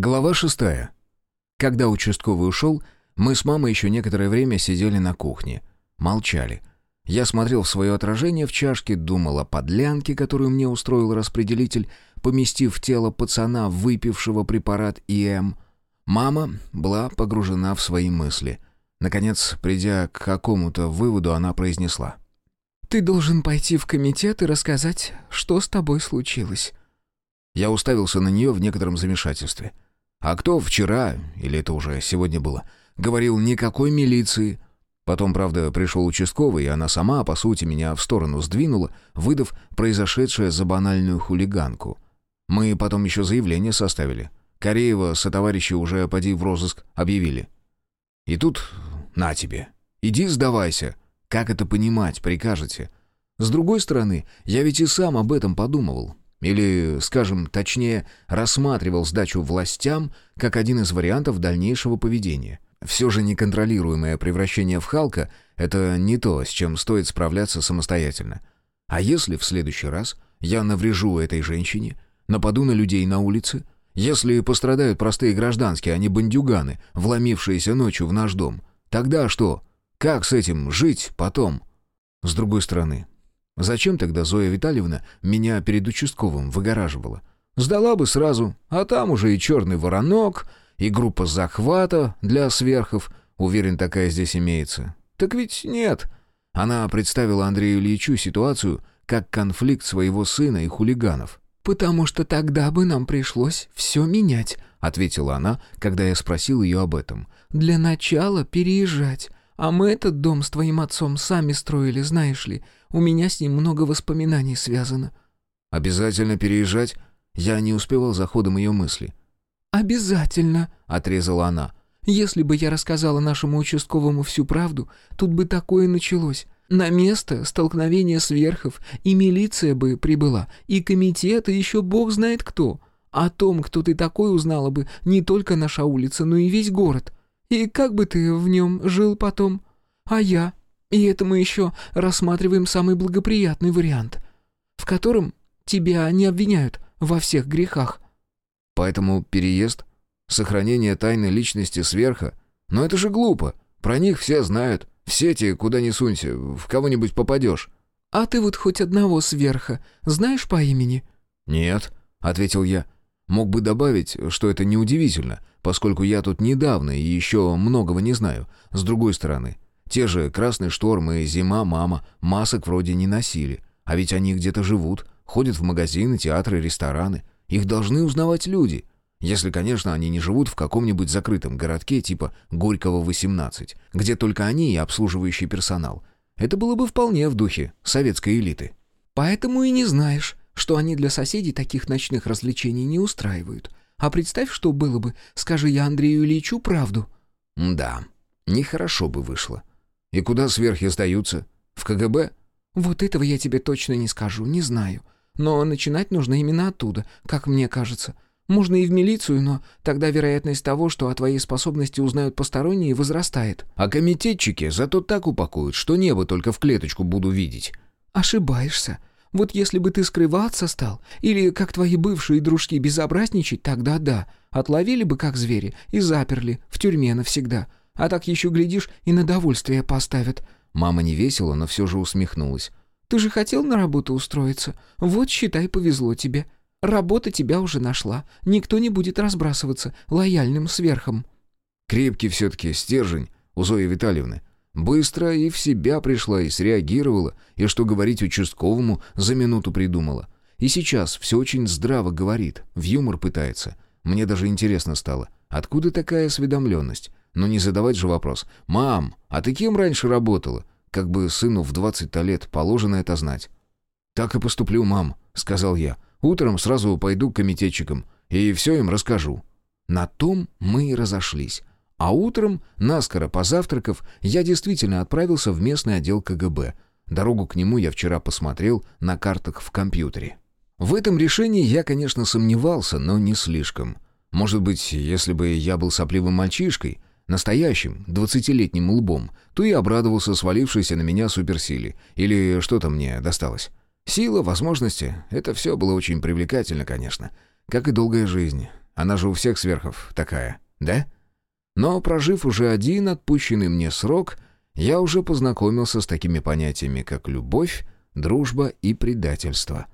Глава шестая. Когда участковый ушел, мы с мамой еще некоторое время сидели на кухне. Молчали. Я смотрел в свое отражение в чашке, думал о подлянке, которую мне устроил распределитель, поместив в тело пацана, выпившего препарат ИМ. Мама была погружена в свои мысли. Наконец, придя к какому-то выводу, она произнесла. «Ты должен пойти в комитет и рассказать, что с тобой случилось». Я уставился на нее в некотором замешательстве. А кто вчера, или это уже сегодня было, говорил никакой милиции? Потом, правда, пришел участковый, и она сама, по сути, меня в сторону сдвинула, выдав произошедшее за банальную хулиганку. Мы потом еще заявление составили. Кореева со товарищи уже поди в розыск объявили. И тут на тебе. Иди сдавайся. Как это понимать, прикажете? С другой стороны, я ведь и сам об этом подумывал. Или, скажем точнее, рассматривал сдачу властям как один из вариантов дальнейшего поведения. Все же неконтролируемое превращение в Халка — это не то, с чем стоит справляться самостоятельно. А если в следующий раз я наврежу этой женщине, нападу на людей на улице, если пострадают простые гражданские, а не бандюганы, вломившиеся ночью в наш дом, тогда что? Как с этим жить потом? С другой стороны, Зачем тогда Зоя Витальевна меня перед участковым выгораживала? Сдала бы сразу, а там уже и черный воронок, и группа захвата для сверхов, уверен, такая здесь имеется. Так ведь нет. Она представила Андрею Ильичу ситуацию как конфликт своего сына и хулиганов. «Потому что тогда бы нам пришлось все менять», — ответила она, когда я спросил ее об этом. «Для начала переезжать. А мы этот дом с твоим отцом сами строили, знаешь ли. У меня с ним много воспоминаний связано». «Обязательно переезжать?» Я не успевал за ходом ее мысли. «Обязательно», — отрезала она. «Если бы я рассказала нашему участковому всю правду, тут бы такое началось. На место столкновения сверхов и милиция бы прибыла, и комитет, и еще бог знает кто. О том, кто ты такой, узнала бы не только наша улица, но и весь город. И как бы ты в нем жил потом? А я? И это мы еще рассматриваем самый благоприятный вариант, в котором тебя не обвиняют во всех грехах. Поэтому переезд, сохранение тайны личности сверха, но это же глупо. Про них все знают. В сети, куда ни сунься, в кого-нибудь попадешь. А ты вот хоть одного сверха знаешь по имени? Нет, ответил я. Мог бы добавить, что это неудивительно, поскольку я тут недавно и еще многого не знаю. С другой стороны, те же «Красный шторм» и «Зима, мама» масок вроде не носили. А ведь они где-то живут, ходят в магазины, театры, рестораны. Их должны узнавать люди. Если, конечно, они не живут в каком-нибудь закрытом городке типа Горького, 18, где только они и обслуживающий персонал. Это было бы вполне в духе советской элиты. Поэтому и не знаешь, что они для соседей таких ночных развлечений не устраивают. А представь, что было бы, скажи я Андрею Ильичу правду. Да, нехорошо бы вышло. И куда сверхи сдаются? В КГБ? Вот этого я тебе точно не скажу, не знаю. Но начинать нужно именно оттуда, как мне кажется. Можно и в милицию, но тогда вероятность того, что о твоей способности узнают посторонние, возрастает. А комитетчики зато так упакуют, что небо только в клеточку буду видеть. Ошибаешься. Вот если бы ты скрываться стал, или как твои бывшие дружки безобразничать, тогда да, отловили бы как звери и заперли в тюрьме навсегда. А так еще, глядишь, и на довольствие поставят». Мама не весело, но все же усмехнулась. «Ты же хотел на работу устроиться? Вот, считай, повезло тебе. Работа тебя уже нашла. Никто не будет разбрасываться лояльным сверхом». Крепкий все-таки стержень у Зои Витальевны. Быстро и в себя пришла, и среагировала, и, что говорить участковому, за минуту придумала. И сейчас все очень здраво говорит, в юмор пытается. Мне даже интересно стало, откуда такая осведомленность? Но не задавать же вопрос. «Мам, а ты кем раньше работала?» Как бы сыну в 20 лет положено это знать. «Так и поступлю, мам», — сказал я. «Утром сразу пойду к комитетчикам и все им расскажу». На том мы и разошлись. А утром, наскоро позавтракав, я действительно отправился в местный отдел КГБ. Дорогу к нему я вчера посмотрел на картах в компьютере. В этом решении я, конечно, сомневался, но не слишком. Может быть, если бы я был сопливым мальчишкой, настоящим, двадцатилетним лбом, то и обрадовался свалившейся на меня суперсиле. Или что-то мне досталось. Сила, возможности — это все было очень привлекательно, конечно. Как и долгая жизнь. Она же у всех сверхов такая, да? Но, прожив уже один отпущенный мне срок, я уже познакомился с такими понятиями, как любовь, дружба и предательство.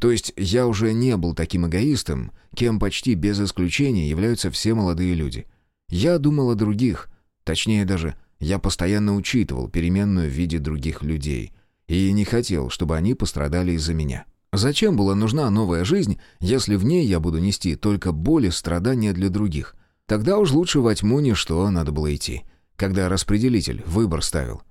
То есть я уже не был таким эгоистом, кем почти без исключения являются все молодые люди. Я думал о других, точнее даже, я постоянно учитывал переменную в виде других людей и не хотел, чтобы они пострадали из-за меня. Зачем была нужна новая жизнь, если в ней я буду нести только боль и страдания для других? Тогда уж лучше во тьму ничто надо было идти, когда распределитель выбор ставил.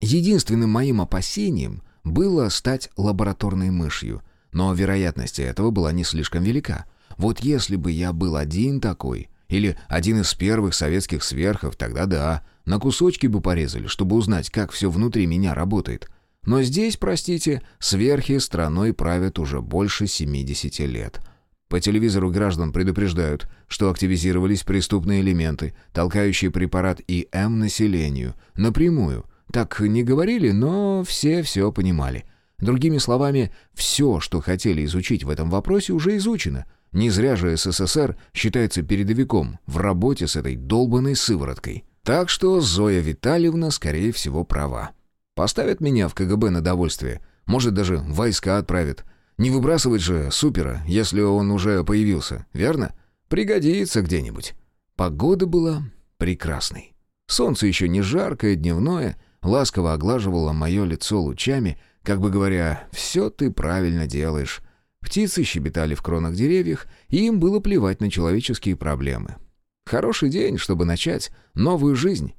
Единственным моим опасением было стать лабораторной мышью, но вероятность этого была не слишком велика. Вот если бы я был один такой, или один из первых советских сверхов, тогда да, на кусочки бы порезали, чтобы узнать, как все внутри меня работает. Но здесь, простите, сверхи страной правят уже больше 70 лет. По телевизору граждан предупреждают, что активизировались преступные элементы, толкающие препарат ИМ населению. Напрямую. Так не говорили, но все все понимали. Другими словами, все, что хотели изучить в этом вопросе, уже изучено. Не зря же СССР считается передовиком в работе с этой долбанной сывороткой. Так что Зоя Витальевна, скорее всего, права. Поставят меня в КГБ на довольствие. Может, даже войска отправят. Не выбрасывать же супера, если он уже появился, верно? Пригодится где-нибудь. Погода была прекрасной. Солнце еще не жаркое, дневное, ласково оглаживало мое лицо лучами, как бы говоря, «все ты правильно делаешь». Птицы щебетали в кронах деревьев, и им было плевать на человеческие проблемы. Хороший день, чтобы начать новую жизнь.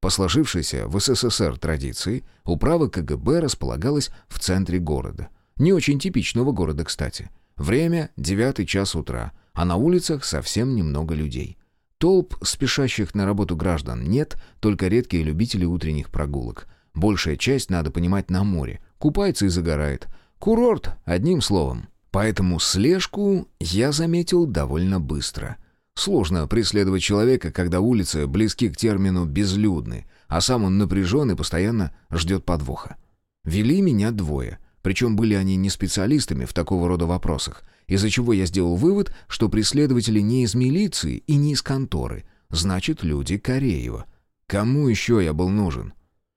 По сложившейся в СССР традиции, управа КГБ располагалась в центре города. Не очень типичного города, кстати. Время — девятый час утра, а на улицах совсем немного людей. Толп спешащих на работу граждан нет, только редкие любители утренних прогулок. Большая часть, надо понимать, на море. Купается и загорает. Курорт, одним словом. Поэтому слежку я заметил довольно быстро — Сложно преследовать человека, когда улицы близки к термину «безлюдны», а сам он напряжен и постоянно ждет подвоха. Вели меня двое, причем были они не специалистами в такого рода вопросах, из-за чего я сделал вывод, что преследователи не из милиции и не из конторы, значит, люди Кореева. Кому еще я был нужен?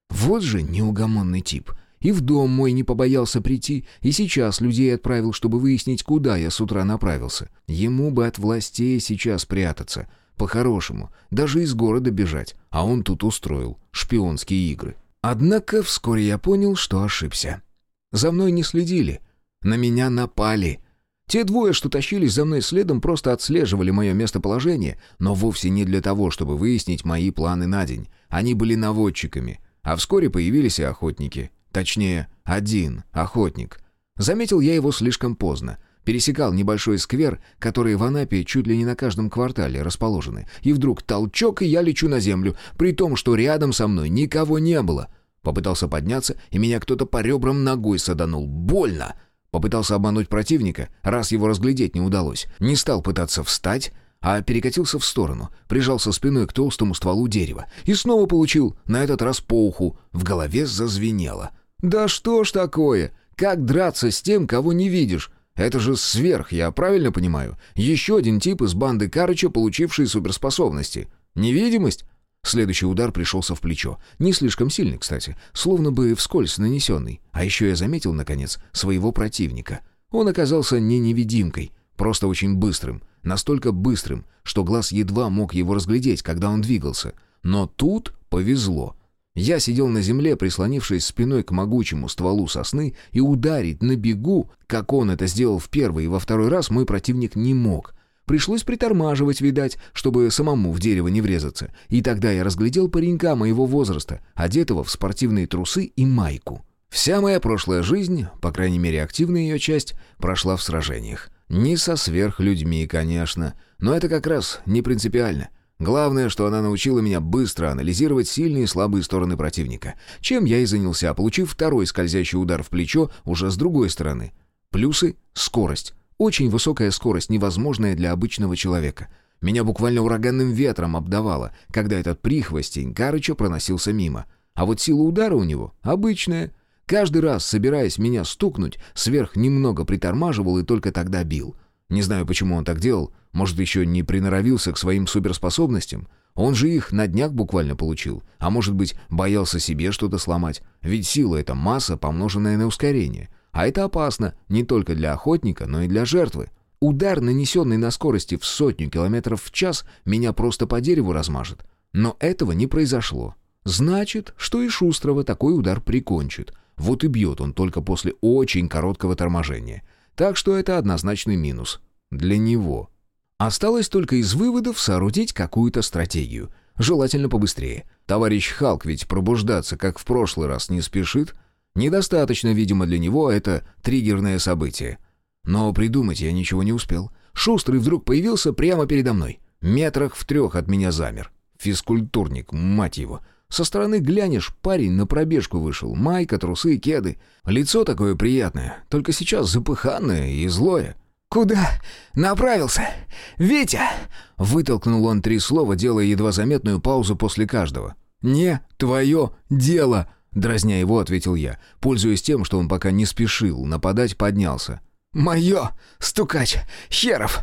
Вот же неугомонный тип — и в дом мой не побоялся прийти, и сейчас людей отправил, чтобы выяснить, куда я с утра направился. Ему бы от властей сейчас прятаться. По-хорошему, даже из города бежать. А он тут устроил шпионские игры. Однако вскоре я понял, что ошибся. За мной не следили. На меня напали. Те двое, что тащились за мной следом, просто отслеживали мое местоположение, но вовсе не для того, чтобы выяснить мои планы на день. Они были наводчиками. А вскоре появились и охотники. Точнее, один охотник. Заметил я его слишком поздно. Пересекал небольшой сквер, который в Анапе чуть ли не на каждом квартале расположены. И вдруг толчок, и я лечу на землю, при том, что рядом со мной никого не было. Попытался подняться, и меня кто-то по ребрам ногой саданул. Больно! Попытался обмануть противника, раз его разглядеть не удалось. Не стал пытаться встать, а перекатился в сторону, прижался спиной к толстому стволу дерева и снова получил, на этот раз по уху, в голове зазвенело. «Да что ж такое? Как драться с тем, кого не видишь? Это же сверх, я правильно понимаю? Еще один тип из банды Карыча, получивший суперспособности. Невидимость?» Следующий удар пришелся в плечо. Не слишком сильный, кстати, словно бы вскользь нанесенный. А еще я заметил, наконец, своего противника. Он оказался не невидимкой, просто очень быстрым. Настолько быстрым, что глаз едва мог его разглядеть, когда он двигался. Но тут повезло. Я сидел на земле, прислонившись спиной к могучему стволу сосны, и ударить на бегу, как он это сделал в первый и во второй раз, мой противник не мог. Пришлось притормаживать, видать, чтобы самому в дерево не врезаться. И тогда я разглядел паренька моего возраста, одетого в спортивные трусы и майку. Вся моя прошлая жизнь, по крайней мере активная ее часть, прошла в сражениях. Не со сверхлюдьми, конечно, но это как раз не принципиально. Главное, что она научила меня быстро анализировать сильные и слабые стороны противника, чем я и занялся, получив второй скользящий удар в плечо уже с другой стороны. Плюсы — скорость. Очень высокая скорость, невозможная для обычного человека. Меня буквально ураганным ветром обдавало, когда этот прихвостень Карыча проносился мимо. А вот сила удара у него обычная. Каждый раз, собираясь меня стукнуть, сверх немного притормаживал и только тогда бил — Не знаю, почему он так делал. Может, еще не приноровился к своим суперспособностям? Он же их на днях буквально получил. А может быть, боялся себе что-то сломать. Ведь сила — это масса, помноженная на ускорение. А это опасно не только для охотника, но и для жертвы. Удар, нанесенный на скорости в сотню километров в час, меня просто по дереву размажет. Но этого не произошло. Значит, что и Шустрого такой удар прикончит. Вот и бьет он только после очень короткого торможения. Так что это однозначный минус. Для него. Осталось только из выводов соорудить какую-то стратегию. Желательно побыстрее. Товарищ Халк ведь пробуждаться, как в прошлый раз, не спешит. Недостаточно, видимо, для него это триггерное событие. Но придумать я ничего не успел. Шустрый вдруг появился прямо передо мной. Метрах в трех от меня замер. Физкультурник, мать его. Со стороны глянешь, парень на пробежку вышел. Майка, трусы, кеды. Лицо такое приятное, только сейчас запыханное и злое. «Куда направился? Витя!» Вытолкнул он три слова, делая едва заметную паузу после каждого. «Не твое дело!» Дразня его, ответил я. Пользуясь тем, что он пока не спешил, нападать поднялся. «Мое! Стукач! Херов!»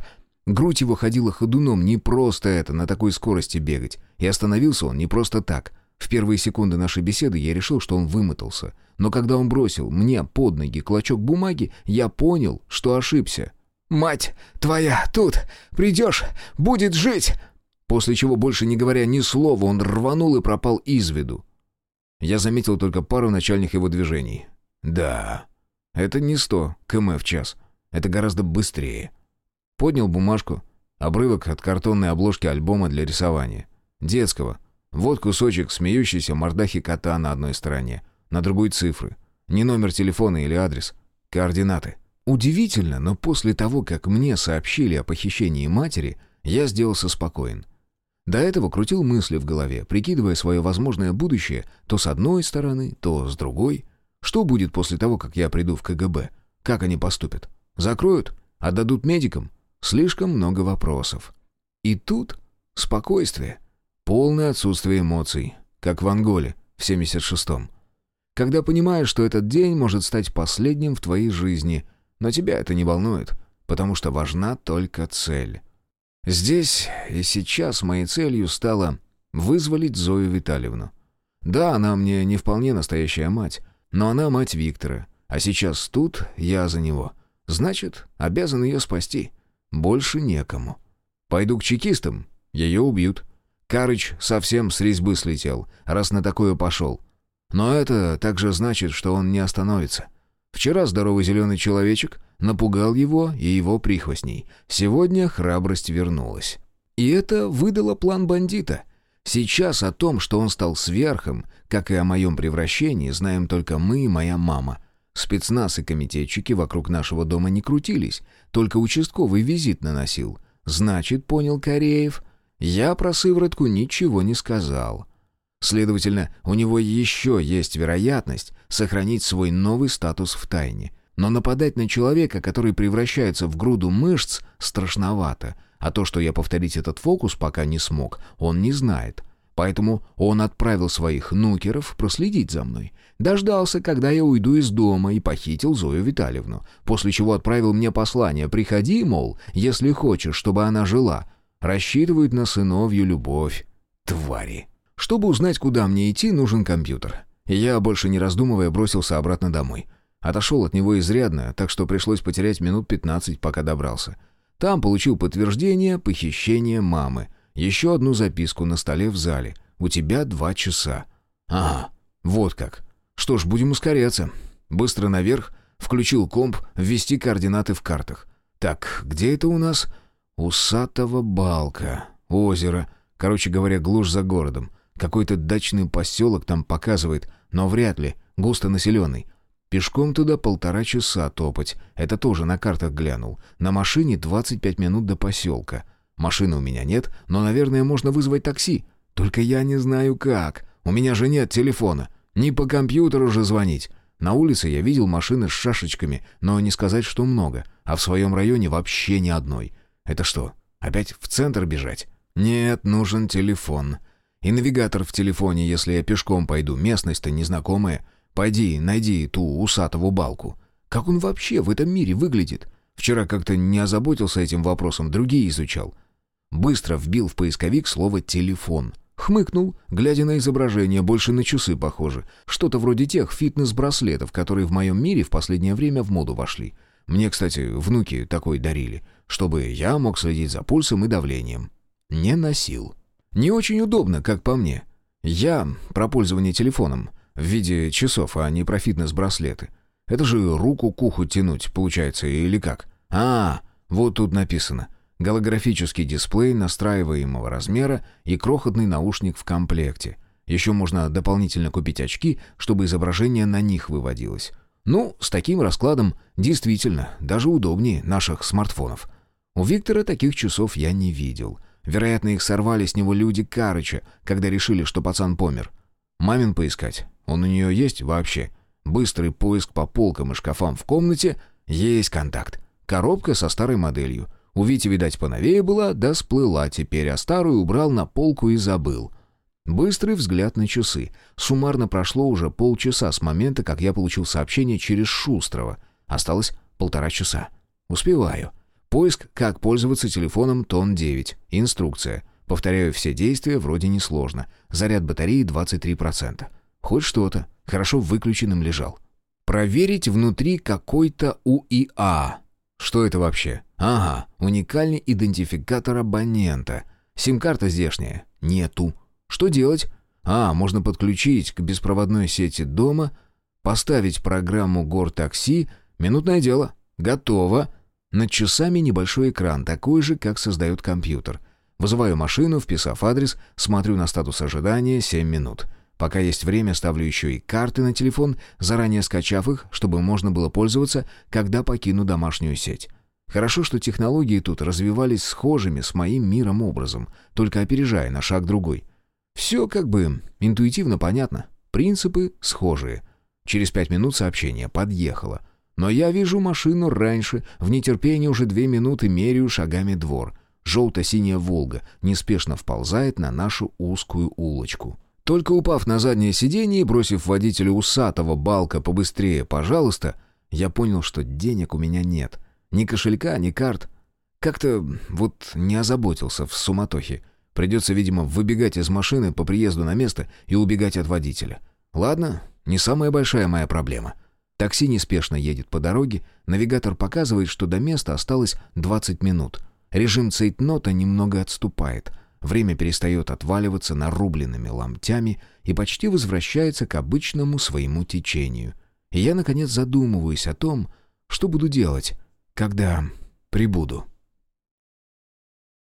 Грудь его ходила ходуном, не просто это, на такой скорости бегать. И остановился он не просто так. В первые секунды нашей беседы я решил, что он вымотался. Но когда он бросил мне под ноги клочок бумаги, я понял, что ошибся. «Мать твоя тут! Придешь! Будет жить!» После чего, больше не говоря ни слова, он рванул и пропал из виду. Я заметил только пару начальных его движений. «Да, это не сто км в час. Это гораздо быстрее». Поднял бумажку, обрывок от картонной обложки альбома для рисования. Детского. Вот кусочек смеющейся мордахи кота на одной стороне, на другой цифры. Не номер телефона или адрес. Координаты. Удивительно, но после того, как мне сообщили о похищении матери, я сделался спокоен. До этого крутил мысли в голове, прикидывая свое возможное будущее то с одной стороны, то с другой. Что будет после того, как я приду в КГБ? Как они поступят? Закроют? Отдадут медикам? Слишком много вопросов. И тут спокойствие. Полное отсутствие эмоций, как в Анголе в 76-м. Когда понимаешь, что этот день может стать последним в твоей жизни, но тебя это не волнует, потому что важна только цель. Здесь и сейчас моей целью стало вызволить Зою Витальевну. Да, она мне не вполне настоящая мать, но она мать Виктора, а сейчас тут я за него. Значит, обязан ее спасти. Больше некому. Пойду к чекистам, ее убьют. Карыч совсем с резьбы слетел, раз на такое пошел. Но это также значит, что он не остановится. Вчера здоровый зеленый человечек напугал его и его прихвостней. Сегодня храбрость вернулась. И это выдало план бандита. Сейчас о том, что он стал сверхом, как и о моем превращении, знаем только мы и моя мама. Спецназ и комитетчики вокруг нашего дома не крутились, только участковый визит наносил. Значит, понял Кореев, я про сыворотку ничего не сказал. Следовательно, у него еще есть вероятность сохранить свой новый статус в тайне — но нападать на человека, который превращается в груду мышц, страшновато. А то, что я повторить этот фокус пока не смог, он не знает. Поэтому он отправил своих нукеров проследить за мной. Дождался, когда я уйду из дома, и похитил Зою Витальевну. После чего отправил мне послание «Приходи, мол, если хочешь, чтобы она жила». Рассчитывают на сыновью любовь. Твари. Чтобы узнать, куда мне идти, нужен компьютер. Я, больше не раздумывая, бросился обратно домой. Отошел от него изрядно, так что пришлось потерять минут 15, пока добрался. Там получил подтверждение похищения мамы. Еще одну записку на столе в зале. «У тебя два часа». «Ага, вот как. Что ж, будем ускоряться». Быстро наверх, включил комп, ввести координаты в картах. «Так, где это у нас?» «Усатого балка. Озеро. Короче говоря, глушь за городом. Какой-то дачный поселок там показывает, но вряд ли. Густо населенный. Пешком туда полтора часа топать. Это тоже на картах глянул. На машине 25 минут до поселка. Машины у меня нет, но, наверное, можно вызвать такси. Только я не знаю как. У меня же нет телефона. Не по компьютеру же звонить. На улице я видел машины с шашечками, но не сказать, что много. А в своем районе вообще ни одной. Это что, опять в центр бежать? Нет, нужен телефон. И навигатор в телефоне, если я пешком пойду. Местность-то незнакомая. Пойди, найди ту усатого балку. Как он вообще в этом мире выглядит? Вчера как-то не озаботился этим вопросом, другие изучал. Быстро вбил в поисковик слово «телефон». Хмыкнул, глядя на изображение, больше на часы похоже. Что-то вроде тех фитнес-браслетов, которые в моем мире в последнее время в моду вошли. Мне, кстати, внуки такой дарили, чтобы я мог следить за пульсом и давлением. Не носил. Не очень удобно, как по мне. Я про пользование телефоном в виде часов, а не про фитнес-браслеты. Это же руку к уху тянуть, получается, или как? А, вот тут написано. Голографический дисплей настраиваемого размера и крохотный наушник в комплекте. Еще можно дополнительно купить очки, чтобы изображение на них выводилось. Ну, с таким раскладом действительно даже удобнее наших смартфонов. У Виктора таких часов я не видел. Вероятно, их сорвали с него люди Карыча, когда решили, что пацан помер. Мамин поискать. Он у нее есть вообще? Быстрый поиск по полкам и шкафам в комнате. Есть контакт. Коробка со старой моделью. У Вити, видать, поновее была, да сплыла теперь, а старую убрал на полку и забыл. Быстрый взгляд на часы. Суммарно прошло уже полчаса с момента, как я получил сообщение через Шустрова. Осталось полтора часа. Успеваю. Поиск «Как пользоваться телефоном Тон 9». Инструкция. Повторяю все действия, вроде несложно. Заряд батареи 23%. Хоть что-то. Хорошо выключенным лежал. Проверить внутри какой-то УИА. Что это вообще? Ага, уникальный идентификатор абонента. Сим-карта здешняя? Нету. Что делать? А, можно подключить к беспроводной сети дома, поставить программу «Гортакси», минутное дело. Готово. Над часами небольшой экран, такой же, как создает компьютер. Вызываю машину, вписав адрес, смотрю на статус ожидания 7 минут. Пока есть время, ставлю еще и карты на телефон, заранее скачав их, чтобы можно было пользоваться, когда покину домашнюю сеть. Хорошо, что технологии тут развивались схожими с моим миром образом, только опережая на шаг другой. Все как бы интуитивно понятно. Принципы схожие. Через пять минут сообщение подъехало. Но я вижу машину раньше, в нетерпении уже две минуты меряю шагами двор. Желто-синяя «Волга» неспешно вползает на нашу узкую улочку. Только упав на заднее сиденье и бросив водителю усатого балка побыстрее, пожалуйста, я понял, что денег у меня нет. Ни кошелька, ни карт. Как-то вот не озаботился в суматохе. Придется, видимо, выбегать из машины по приезду на место и убегать от водителя. Ладно, не самая большая моя проблема. Такси неспешно едет по дороге, навигатор показывает, что до места осталось 20 минут. Режим цейтнота немного отступает. Время перестает отваливаться нарубленными ломтями и почти возвращается к обычному своему течению. И я, наконец, задумываюсь о том, что буду делать, когда прибуду.